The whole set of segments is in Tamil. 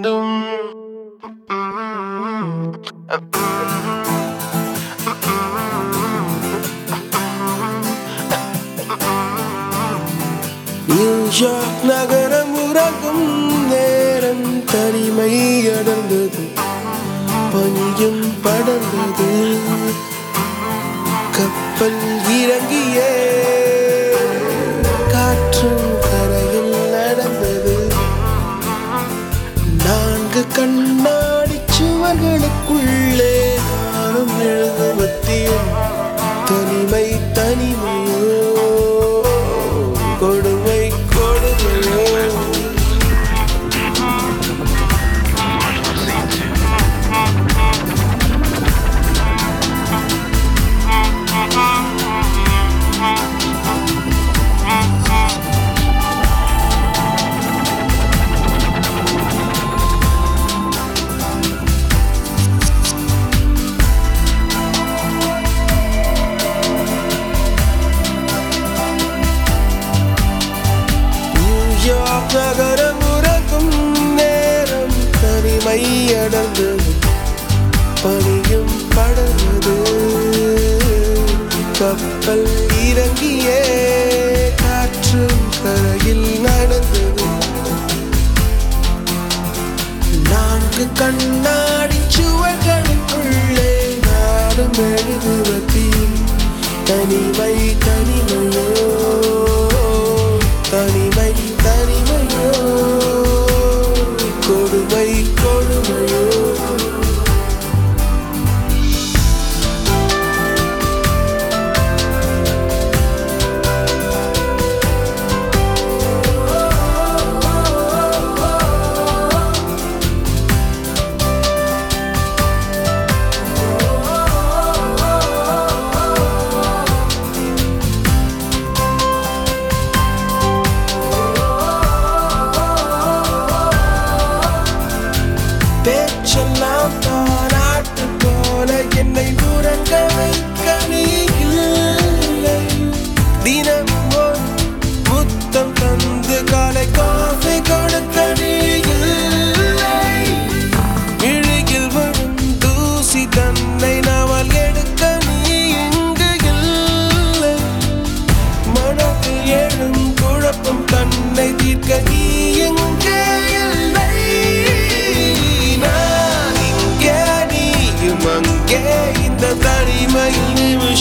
வேண்டும். நியூயார்க் நகரம் உறங்கும் நேரம் தனிமை அடர்ந்தது. பனியும் படர்ந்தது. கப்பல் இறங்கியே കണ്ണാടിച്ചുവകൾക്കുള്ളേ ചുവകൾക്കുള്ളേ തനി கடந்து பனியும் படர்ந்தது கப்பல் இறங்கியே காற்று கரையில் நடந்தது. நான்கு கண்ணாடி சுவர்களுக்குள்ளே நானும் எழுதுவதில் தனிமை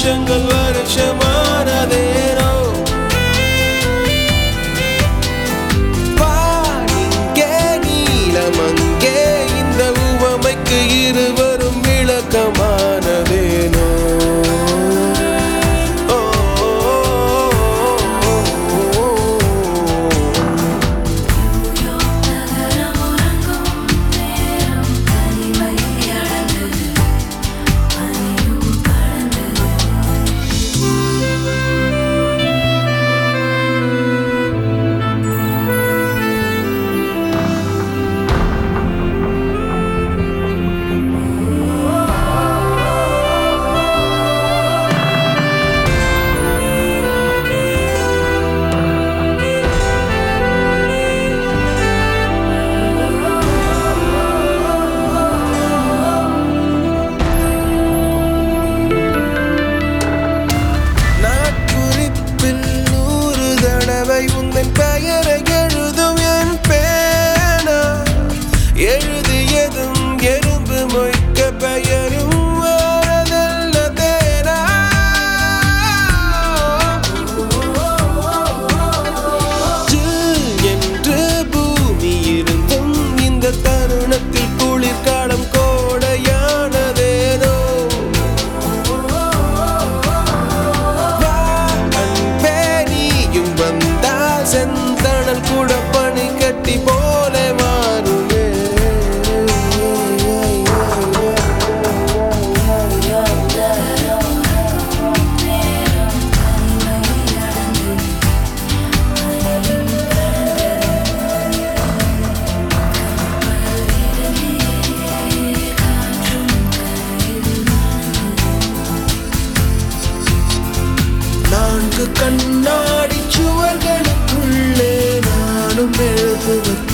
شنقل ورد شمال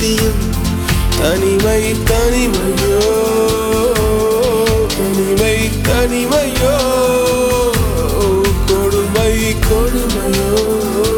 தனியும் தனிமை தனிமையோ தனிமை தனிமையோ கொடுமை கொடுமையோ.